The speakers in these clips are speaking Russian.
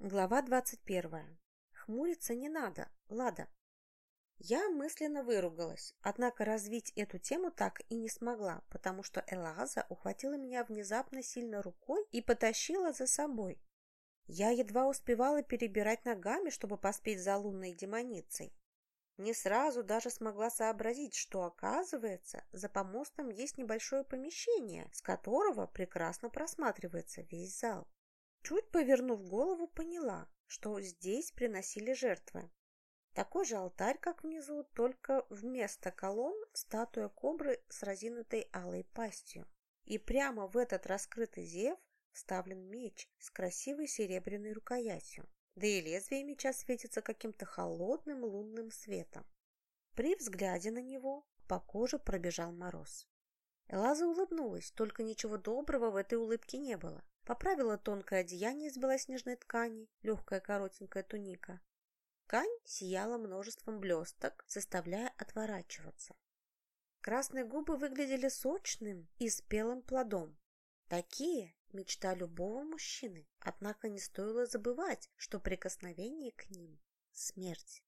Глава 21. Хмуриться не надо, Лада. Я мысленно выругалась, однако развить эту тему так и не смогла, потому что Элаза ухватила меня внезапно сильно рукой и потащила за собой. Я едва успевала перебирать ногами, чтобы поспеть за лунной демоницей. Не сразу даже смогла сообразить, что, оказывается, за помостом есть небольшое помещение, с которого прекрасно просматривается весь зал. Чуть повернув голову, поняла, что здесь приносили жертвы. Такой же алтарь, как внизу, только вместо колонн статуя кобры с разинутой алой пастью. И прямо в этот раскрытый зев вставлен меч с красивой серебряной рукоятью. Да и лезвие меча светится каким-то холодным лунным светом. При взгляде на него по коже пробежал мороз. Элаза улыбнулась, только ничего доброго в этой улыбке не было. Поправила тонкое одеяние из белоснежной ткани, легкая коротенькая туника. Ткань сияла множеством блесток, заставляя отворачиваться. Красные губы выглядели сочным и спелым плодом. Такие – мечта любого мужчины, однако не стоило забывать, что прикосновение к ним – смерть.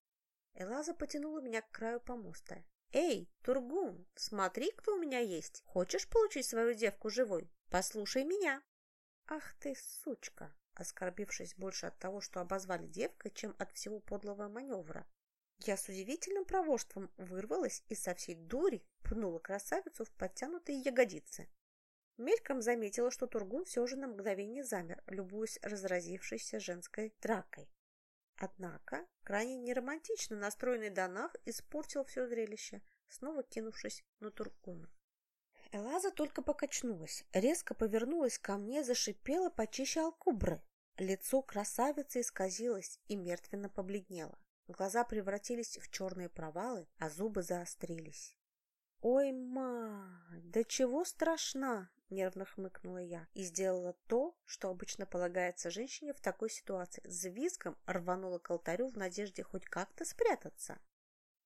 Элаза потянула меня к краю помоста. «Эй, Тургун, смотри, кто у меня есть! Хочешь получить свою девку живой? Послушай меня!» «Ах ты, сучка!» оскорбившись больше от того, что обозвали девкой, чем от всего подлого маневра. Я с удивительным проворством вырвалась и со всей дури пнула красавицу в подтянутые ягодицы. Мельком заметила, что Тургун все же на мгновение замер, любуясь разразившейся женской дракой. Однако крайне неромантично настроенный Донах испортил все зрелище, снова кинувшись на Тургуна. Элаза только покачнулась, резко повернулась ко мне, зашипела почище алкубры. Лицо красавицы исказилось и мертвенно побледнело. Глаза превратились в черные провалы, а зубы заострились. «Ой, ма, да чего страшна!» — нервно хмыкнула я и сделала то, что обычно полагается женщине в такой ситуации. С визгом рванула к алтарю в надежде хоть как-то спрятаться.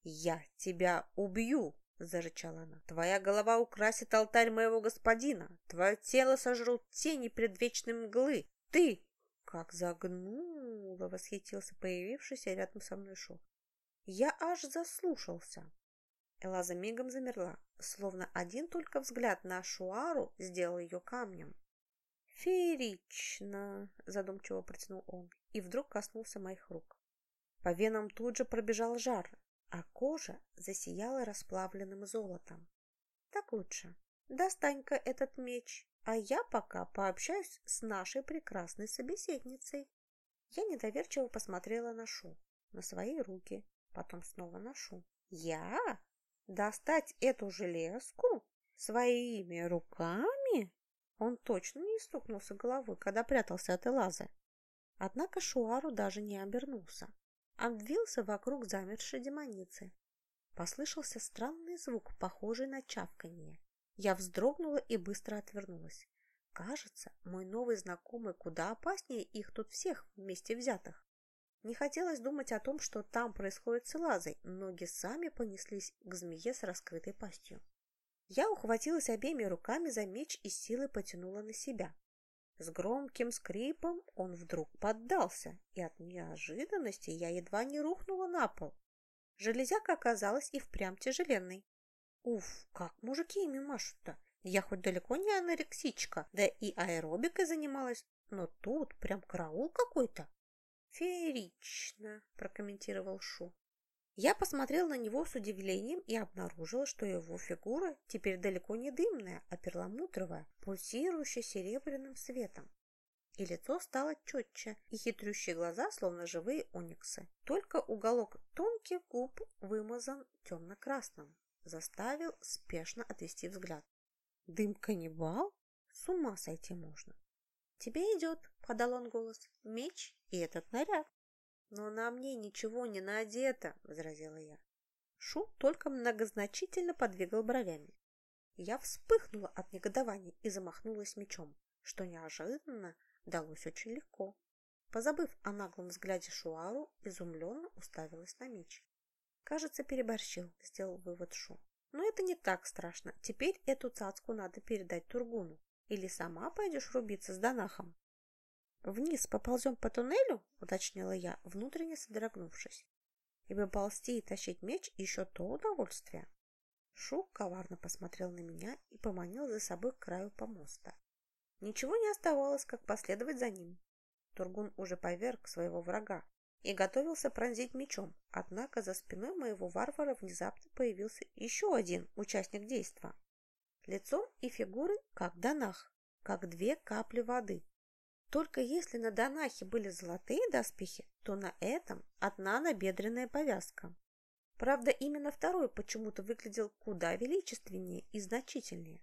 «Я тебя убью!» Зарычала она. «Твоя голова украсит алтарь моего господина, твое тело сожрут тени предвечной мглы. Ты...» «Как загнула!» — восхитился появившийся рядом со мной Шу. Я аж заслушался. Элаза мигом замерла, словно один только взгляд на Шуару сделал ее камнем. «Феерично!» — задумчиво протянул он и вдруг коснулся моих рук. По венам тут же пробежал жар, а кожа засияла расплавленным золотом. Так лучше. Достань-ка этот меч, а я пока пообщаюсь с нашей прекрасной собеседницей. Я недоверчиво посмотрела на Шу, на свои руки, потом снова на Шу. Я? Достать эту железку? Своими руками? Он точно не стукнулся головой, когда прятался от Элазы. Однако Шуару даже не обернулся обвился вокруг замершей демоницы. Послышался странный звук, похожий на чавканье. Я вздрогнула и быстро отвернулась. Кажется, мой новый знакомый куда опаснее их тут всех вместе взятых. Не хотелось думать о том, что там происходит с Лазой. Ноги сами понеслись к змее с раскрытой пастью. Я ухватилась обеими руками за меч и силой потянула на себя. С громким скрипом он вдруг поддался, и от неожиданности я едва не рухнула на пол. Железяка оказалась и впрямь тяжеленной. Уф, как мужики ими машут-то! Я хоть далеко не анорексичка, да и аэробикой занималась, но тут прям караул какой-то. Феерично, прокомментировал Шу. Я посмотрел на него с удивлением и обнаружил, что его фигура теперь далеко не дымная, а перламутровая, пульсирующая серебряным светом. И лицо стало четче, и хитрющие глаза, словно живые ониксы. Только уголок тонких губ вымазан темно-красным, заставил спешно отвести взгляд. Дым-каннибал? С ума сойти можно. «Тебе идет», — подал он голос, — «меч и этот наряд». «Но на мне ничего не надето», — возразила я. Шу только многозначительно подвигал бровями. Я вспыхнула от негодования и замахнулась мечом, что неожиданно далось очень легко. Позабыв о наглом взгляде Шуару, изумленно уставилась на меч. Кажется, переборщил, сделал вывод Шу. Но это не так страшно. Теперь эту цацку надо передать Тургуну. Или сама пойдешь рубиться с Донахом? «Вниз поползем по туннелю?» – уточнила я, внутренне содрогнувшись. «Ибо ползти и тащить меч – еще то удовольствие». Шук коварно посмотрел на меня и поманил за собой к краю помоста. Ничего не оставалось, как последовать за ним. Тургун уже поверг своего врага и готовился пронзить мечом, однако за спиной моего варвара внезапно появился еще один участник действа. Лицом и фигурой, как Данах, как две капли воды. Только если на Данахе были золотые доспехи, то на этом одна набедренная повязка. Правда, именно второй почему-то выглядел куда величественнее и значительнее.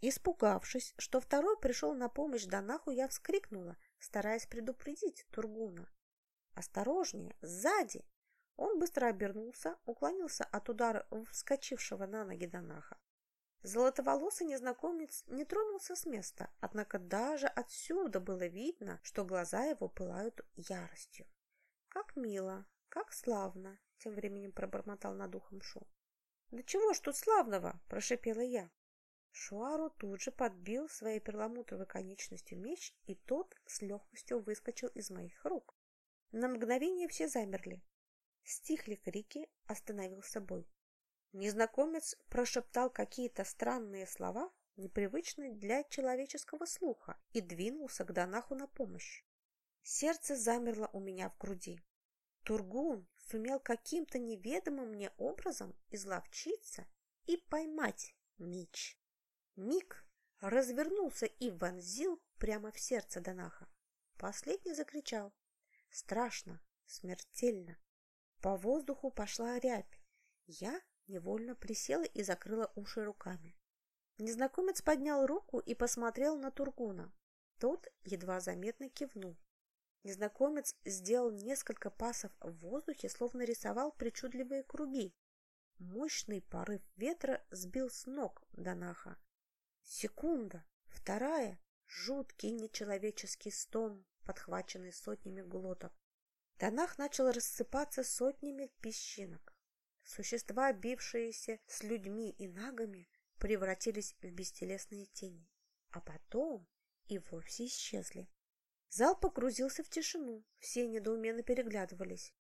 Испугавшись, что второй пришел на помощь Данаху, я вскрикнула, стараясь предупредить Тургуна. «Осторожнее! Сзади!» Он быстро обернулся, уклонился от удара вскочившего на ноги Данаха. Золотоволосый незнакомец не тронулся с места, однако даже отсюда было видно, что глаза его пылают яростью. «Как мило, как славно!» — тем временем пробормотал над ухом Шу. «Да чего ж тут славного?» – прошипела я. Шуару тут же подбил своей перламутровой конечностью меч, и тот с легкостью выскочил из моих рук. На мгновение все замерли. Стихли крики, остановился бой. Незнакомец прошептал какие-то странные слова, непривычные для человеческого слуха, и двинулся к Данаху на помощь. Сердце замерло у меня в груди. Тургун сумел каким-то неведомым мне образом изловчиться и поймать меч. Миг развернулся и вонзил прямо в сердце Данаха. Последний закричал. Страшно, смертельно. По воздуху пошла рябь. Я невольно присела и закрыла уши руками. Незнакомец поднял руку и посмотрел на Тургуна. Тот едва заметно кивнул. Незнакомец сделал несколько пасов в воздухе, словно рисовал причудливые круги. Мощный порыв ветра сбил с ног Данаха. Секунда, вторая, жуткий нечеловеческий стон, подхваченный сотнями глоток. Данах начал рассыпаться сотнями песчинок. Существа, бившиеся с людьми и нагами, превратились в бестелесные тени, а потом и вовсе исчезли. Зал погрузился в тишину, все недоуменно переглядывались.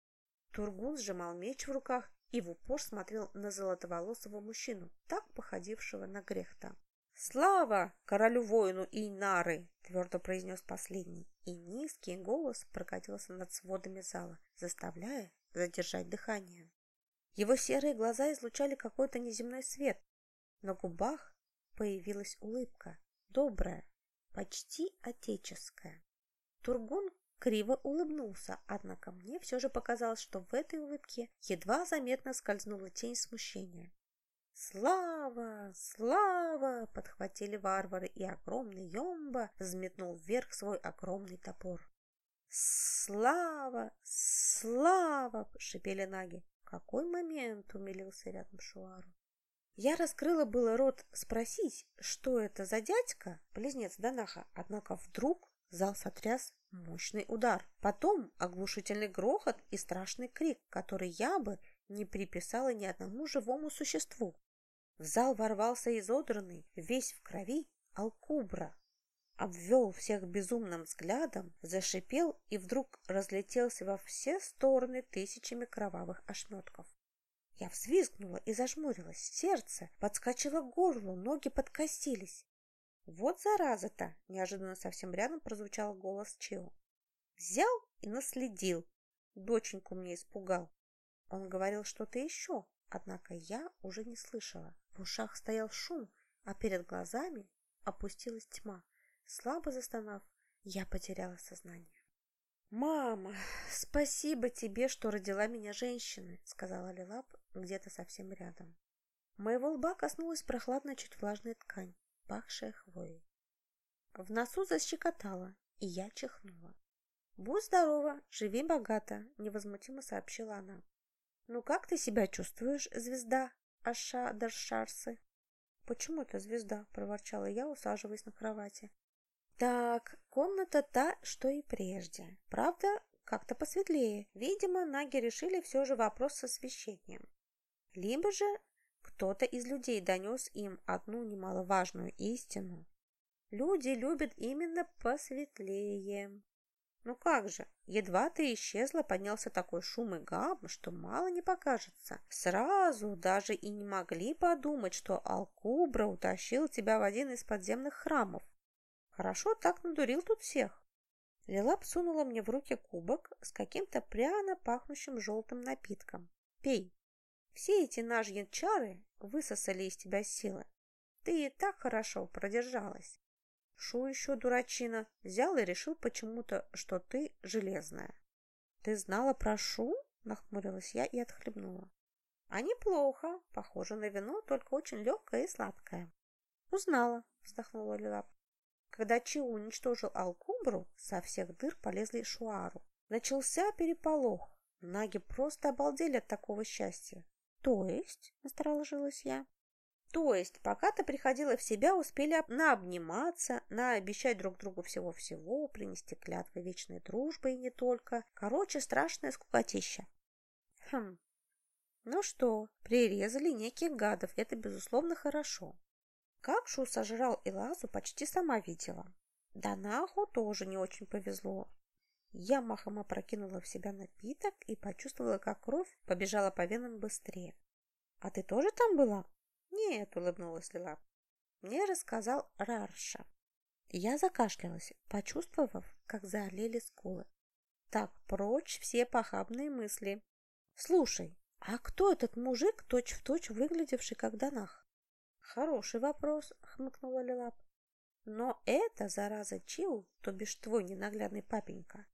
Тургун сжимал меч в руках и в упор смотрел на золотоволосого мужчину, так походившего на грехта. «Слава королю-воину Инары!» – твердо произнес последний, и низкий голос прокатился над сводами зала, заставляя задержать дыхание. Его серые глаза излучали какой-то неземной свет. На губах появилась улыбка, добрая, почти отеческая. Тургун криво улыбнулся, однако мне все же показалось, что в этой улыбке едва заметно скользнула тень смущения. «Слава! Слава!» – подхватили варвары, и огромный Йомба взметнул вверх свой огромный топор. «Слава! Слава!» – шипели наги. «Какой момент!» – умилился рядом Шуару. Я раскрыла было рот спросить, что это за дядька, близнец Данаха, однако вдруг зал сотряс мощный удар. Потом оглушительный грохот и страшный крик, который я бы не приписала ни одному живому существу. В зал ворвался изодранный, весь в крови, Алкубра. Обвел всех безумным взглядом, зашипел и вдруг разлетелся во все стороны тысячами кровавых ошметков. Я взвизгнула и зажмурилась. Сердце подскочило к горлу, ноги подкосились. «Вот зараза-то!» – неожиданно совсем рядом прозвучал голос Чио. «Взял и наследил. Доченьку мне испугал. Он говорил что-то еще, однако я уже не слышала. В ушах стоял шум, а перед глазами опустилась тьма. Слабо застонав, я потеряла сознание. «Мама, спасибо тебе, что родила меня женщиной», — сказала Лилап где-то совсем рядом. Моего лба коснулась прохладная, чуть влажная ткань, пахшая хвоей. В носу защекотала, и я чихнула. «Будь здорова, живи богато», — невозмутимо сообщила она. «Ну как ты себя чувствуешь, звезда Аша Даршарсы?» «Почему это звезда?» — проворчала я, усаживаясь на кровати. «Так, комната та, что и прежде. Правда, как-то посветлее. Видимо, наги решили все же вопрос с освещением. Либо же кто-то из людей донес им одну немаловажную истину. Люди любят именно посветлее. Ну как же, едва ты исчезла, поднялся такой шум и гам, что мало не покажется. Сразу даже и не могли подумать, что Алкубра утащил тебя в один из подземных храмов. Хорошо так надурил тут всех. Лилап сунула мне в руки кубок с каким-то пряно пахнущим желтым напитком. Пей. Все эти наши чары высосали из тебя силы. Ты и так хорошо продержалась. Шу еще дурачина. Взял и решил почему-то, что ты железная. Ты знала про Шу? Нахмурилась я и отхлебнула. А неплохо. Похоже на вино, только очень легкое и сладкое. Узнала, вздохнула Лилап. Когда Чиу уничтожил Алкубру, со всех дыр полезли Шуару. Начался переполох. Наги просто обалдели от такого счастья. То есть, насторожилась я, то есть, пока ты приходила в себя, успели наобниматься, наобещать друг другу всего-всего, принести клятвы вечной дружбы и не только. Короче, страшная скукотища. Хм. Ну что, прирезали неких гадов, это, безусловно, хорошо. Как Шу сожрал Элазу, почти сама видела. Да наху тоже не очень повезло. Я махом опрокинула в себя напиток и почувствовала, как кровь побежала по венам быстрее. «А ты тоже там была?» «Нет», — улыбнулась Лила. «Мне рассказал Рарша». Я закашлялась, почувствовав, как заолели скулы. Так, прочь все похабные мысли. «Слушай, а кто этот мужик, точь-в-точь точь выглядевший как Донах?» «Хороший вопрос», — хмыкнула Лилап. «Но это, зараза Чил, то бишь твой ненаглядный папенька,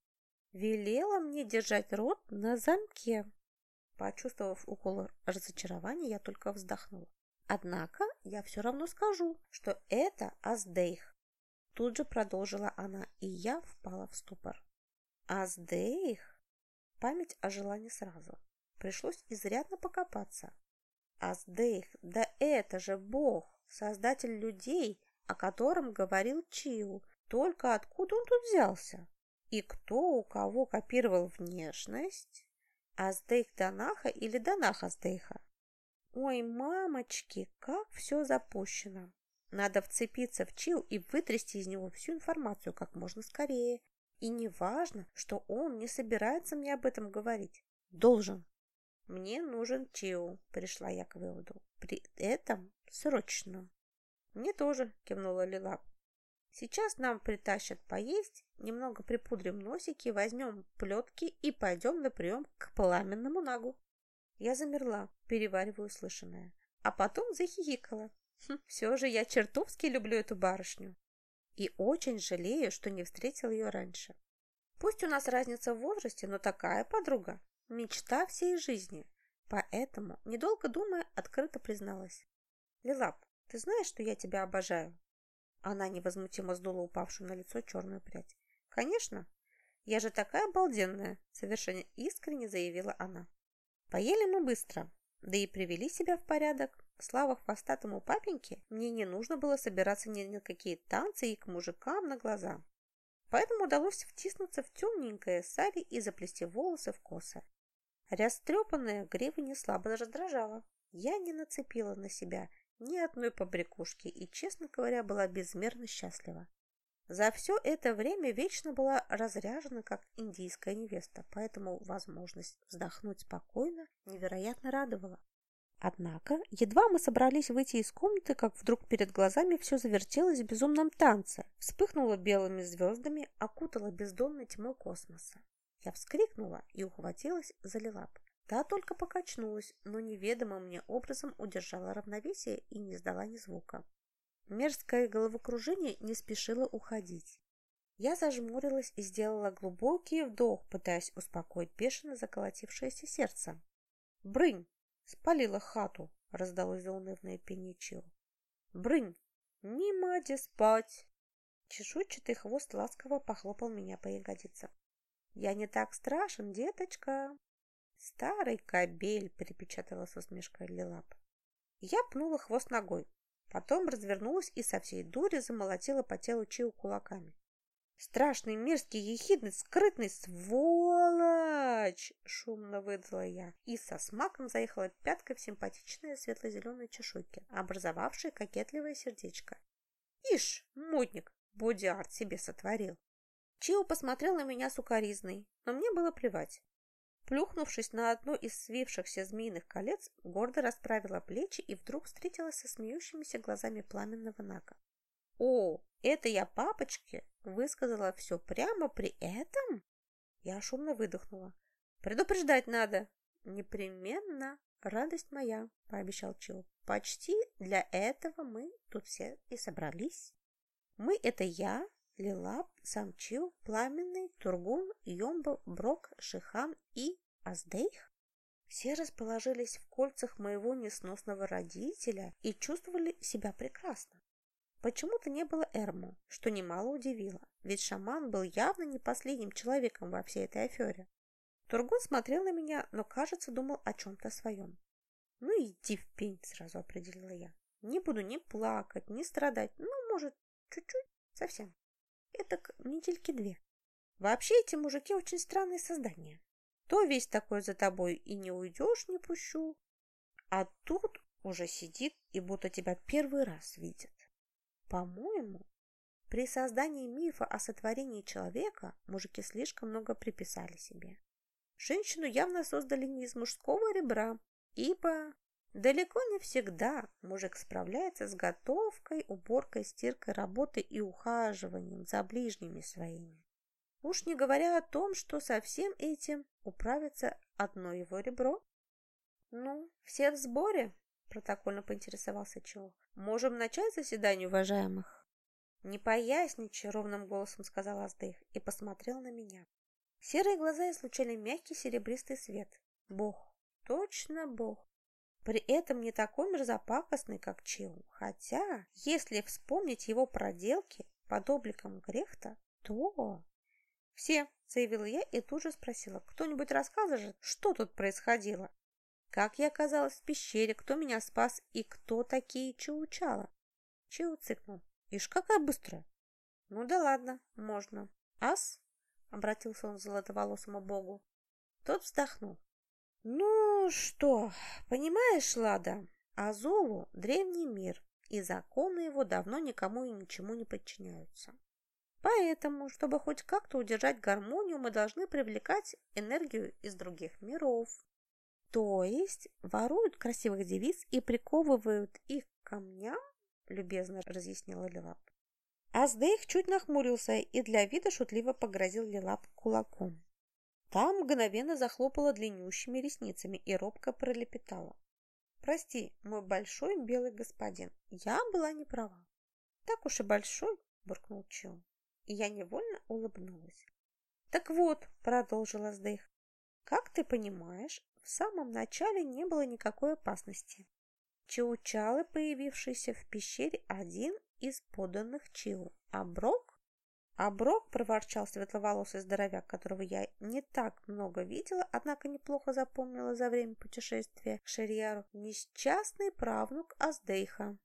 велела мне держать рот на замке». Почувствовав укол разочарования, я только вздохнула. Однако я все равно скажу, что это Аздейх. Тут же продолжила она, и я впала в ступор. Аздейх? Память ожила не сразу. Пришлось изрядно покопаться. Аздейх, да это же Бог, создатель людей, о котором говорил Чиу. Только откуда он тут взялся? И кто у кого копировал внешность? Аздейх Данаха или Данах Аздейха? Ой, мамочки, как все запущено. Надо вцепиться в Чил и вытрясти из него всю информацию как можно скорее. И не важно, что он не собирается мне об этом говорить. Должен. Мне нужен Чиу, пришла я к выводу. При этом срочно. Мне тоже, кивнула Лила. Сейчас нам притащат поесть, немного припудрим носики, возьмем плетки и пойдем на прием к пламенному нагу. Я замерла, переваривая услышанное, а потом захихикала. Хм, все же я чертовски люблю эту барышню. И очень жалею, что не встретил ее раньше. Пусть у нас разница в возрасте, но такая подруга. Мечта всей жизни. Поэтому, недолго думая, открыто призналась. Лилап, ты знаешь, что я тебя обожаю? Она невозмутимо сдула упавшую на лицо черную прядь. Конечно. Я же такая обалденная, совершенно искренне заявила она. Поели мы быстро, да и привели себя в порядок. Слава хвостатому папеньке, мне не нужно было собираться ни на какие танцы и к мужикам на глаза. Поэтому удалось втиснуться в темненькое сари и заплести волосы в косы. Растрепанная грива не слабо раздражала. Я не нацепила на себя ни одной побрякушки и, честно говоря, была безмерно счастлива. За все это время вечно была разряжена, как индийская невеста, поэтому возможность вздохнуть спокойно невероятно радовала. Однако, едва мы собрались выйти из комнаты, как вдруг перед глазами все завертелось в безумном танце, вспыхнуло белыми звездами, окутало бездонной тьмой космоса. Я вскрикнула и ухватилась за лилап. Та только покачнулась, но неведомым мне образом удержала равновесие и не издала ни звука. Мерзкое головокружение не спешило уходить. Я зажмурилась и сделала глубокий вдох, пытаясь успокоить бешено заколотившееся сердце. «Брынь! Спалила хату!» — раздалось заунывное пеничио. «Брынь! Мимо де спать!» Чешуйчатый хвост ласково похлопал меня по ягодицам. «Я не так страшен, деточка!» «Старый кобель!» — припечатала с усмешкой Лилап. Я пнула хвост ногой. Потом развернулась и со всей дури замолотила по телу Чиу кулаками. «Страшный, мерзкий, ехидный, скрытный сволочь!» — шумно выдала я и со смаком заехала пяткой в симпатичные светло-зеленые чешуйки, образовавшие кокетливое сердечко. «Ишь, модник, бодиарт себе сотворил!» Чио посмотрел на меня сукоризной, но мне было плевать. Плюхнувшись на одно из свившихся змеиных колец, гордо расправила плечи и вдруг встретилась со смеющимися глазами пламенного Нага. «О, это я папочке высказала все прямо при этом?» Я шумно выдохнула. «Предупреждать надо!» «Непременно, радость моя», — пообещал Чил. «Почти для этого мы тут все и собрались. Мы — это я, Лилап, Самчил, Пламенный, Тургун, Йомбл, Брок, Шихан и Аздейх. Все расположились в кольцах моего несносного родителя и чувствовали себя прекрасно. Почему-то не было Эрму, что немало удивило, ведь шаман был явно не последним человеком во всей этой афере. Тургун смотрел на меня, но, кажется, думал о чем-то своем. «Ну иди в пень», — сразу определила я. «Не буду ни плакать, ни страдать, ну, может, чуть-чуть, совсем». Это к недельки две. Вообще эти мужики очень странные создания. То весь такой за тобой и не уйдешь, не пущу. А тут уже сидит и будто тебя первый раз видит. По-моему, при создании мифа о сотворении человека мужики слишком много приписали себе. Женщину явно создали не из мужского ребра, ибо Далеко не всегда мужик справляется с готовкой, уборкой, стиркой, работой и ухаживанием за ближними своими. Уж не говоря о том, что со всем этим управится одно его ребро. «Ну, все в сборе?» – протокольно поинтересовался Чо. «Можем начать заседание, уважаемых?» «Не поясничай», – ровным голосом сказал Аздых и посмотрел на меня. Серые глаза излучали мягкий серебристый свет. Бог, точно Бог при этом не такой мерзопакостный, как Чиу. Хотя, если вспомнить его проделки под обликом Грехта, то... «Все», — заявила я и тут же спросила, «кто-нибудь расскажет, что тут происходило? Как я оказалась в пещере, кто меня спас и кто такие чаучала?» Чиу цыкнул. «Ишь, какая быстрая!» «Ну да ладно, можно. Ас?» — обратился он к золотоволосому богу. Тот вздохнул. Ну что, понимаешь, Лада, Азулу – древний мир, и законы его давно никому и ничему не подчиняются. Поэтому, чтобы хоть как-то удержать гармонию, мы должны привлекать энергию из других миров. То есть воруют красивых девиц и приковывают их к камням, любезно разъяснила Лилап. Аздейх чуть нахмурился и для вида шутливо погрозил Лилап кулаком. Там мгновенно захлопала длиннющими ресницами и робко пролепетала. «Прости, мой большой белый господин, я была не права». «Так уж и большой», – буркнул Чо, и я невольно улыбнулась. «Так вот», – продолжила Сдых, – «как ты понимаешь, в самом начале не было никакой опасности. Чаучалы, появившийся в пещере, один из поданных Чиу, а Брок а Брок, проворчал светловолосый здоровяк, которого я не так много видела, однако неплохо запомнила за время путешествия к Шерьяру, несчастный правнук Аздейха.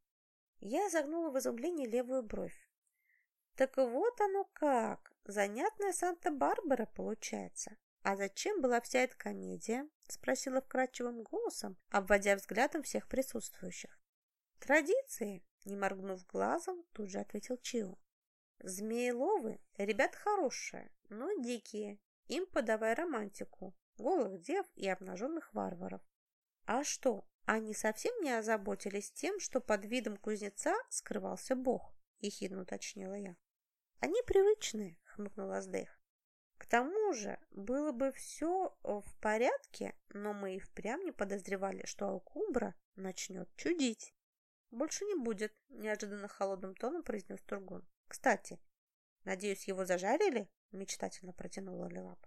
Я загнула в изумлении левую бровь. Так вот оно как, занятная Санта-Барбара получается. А зачем была вся эта комедия? Спросила вкрадчивым голосом, обводя взглядом всех присутствующих. Традиции, не моргнув глазом, тут же ответил Чио. Змееловы – ребят хорошие, но дикие. Им подавай романтику, голых дев и обнаженных варваров. А что, они совсем не озаботились тем, что под видом кузнеца скрывался бог? Ехидно уточнила я. Они привычные, хмыкнула Аздех. К тому же, было бы все в порядке, но мы и впрямь не подозревали, что Алкубра начнет чудить. Больше не будет, неожиданно холодным тоном произнес Тургун. Кстати, надеюсь, его зажарили? Мечтательно протянула Лилап.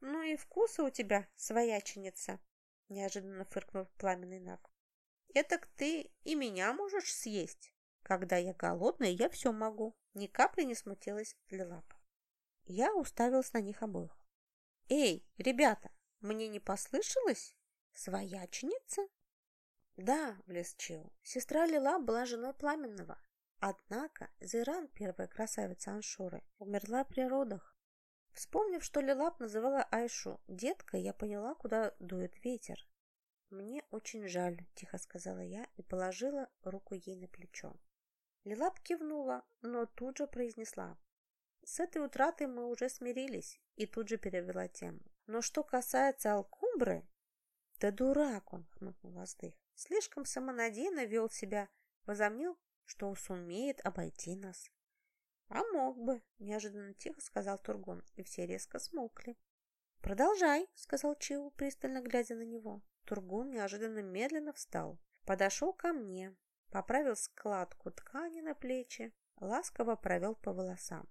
Ну и вкусы у тебя, свояченица, неожиданно фыркнул пламенный наг. Этак ты и меня можешь съесть. Когда я голодная, я все могу. Ни капли не смутилась Лилап. Я уставилась на них обоих. Эй, ребята, мне не послышалось? Свояченица? Да, влез Чил. Сестра Лила была женой Пламенного, Однако Зиран, первая красавица Аншуры, умерла при родах. Вспомнив, что Лилап называла Айшу деткой, я поняла, куда дует ветер. «Мне очень жаль», – тихо сказала я и положила руку ей на плечо. Лилап кивнула, но тут же произнесла. С этой утратой мы уже смирились и тут же перевела тему. Но что касается Алкумбры, да дурак он, хмыкнул Воздых. Слишком самонадеянно вел себя, возомнил, что он сумеет обойти нас. А мог бы, неожиданно тихо сказал Тургун, и все резко смолкли. Продолжай, сказал Чиу, пристально глядя на него. Тургун неожиданно медленно встал, подошел ко мне, поправил складку ткани на плечи, ласково провел по волосам.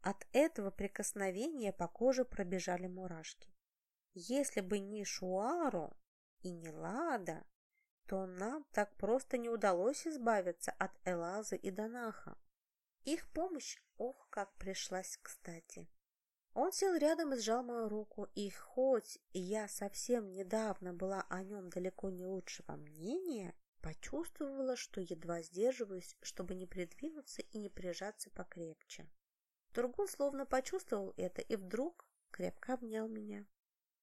От этого прикосновения по коже пробежали мурашки. Если бы не Шуару и не Лада, то нам так просто не удалось избавиться от Элазы и Донаха. Их помощь, ох, как пришлась кстати. Он сел рядом и сжал мою руку, и хоть я совсем недавно была о нем далеко не лучшего мнения, почувствовала, что едва сдерживаюсь, чтобы не придвинуться и не прижаться покрепче. Тургун словно почувствовал это и вдруг крепко обнял меня.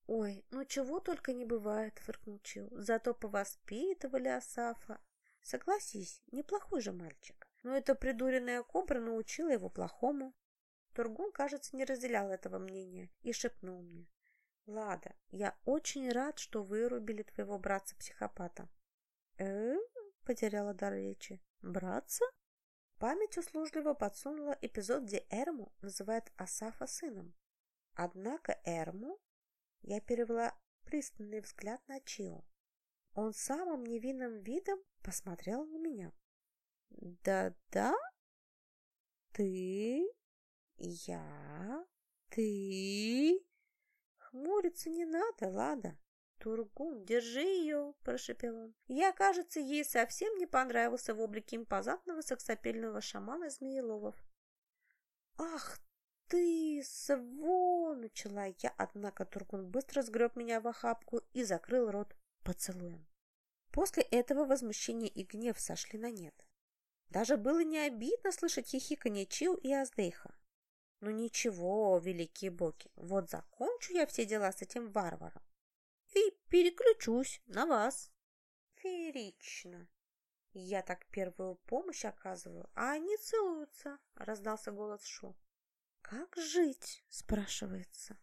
«Ой, ну чего только не бывает», — фыркнул Чил. «Зато повоспитывали Асафа. Согласись, неплохой же мальчик. Но эта придуренная кобра научила его плохому». Тургун, кажется, не разделял этого мнения и шепнул мне. «Лада, я очень рад, что вырубили твоего братца-психопата». «Э?» — потеряла дар речи. «Братца?» Память услужливо подсунула эпизод, где Эрму называет Асафа сыном. Однако Эрму я перевела пристальный взгляд на Чио. Он самым невинным видом посмотрел на меня. «Да-да? Ты? Я? Ты?» Хмуриться не надо, Лада. «Тургун, держи ее!» – прошепел он. Я, кажется, ей совсем не понравился в облике импозантного сексапельного шамана Змееловов. «Ах ты, сво!» – начала я, однако Тургун быстро сгреб меня в охапку и закрыл рот поцелуем. После этого возмущение и гнев сошли на нет. Даже было не обидно слышать хихиканье Чиу и Аздейха. Ну ничего, великие боги, вот закончу я все дела с этим варваром и переключусь на вас. Феерично. Я так первую помощь оказываю, а они целуются, раздался голос Шу. Как жить, спрашивается.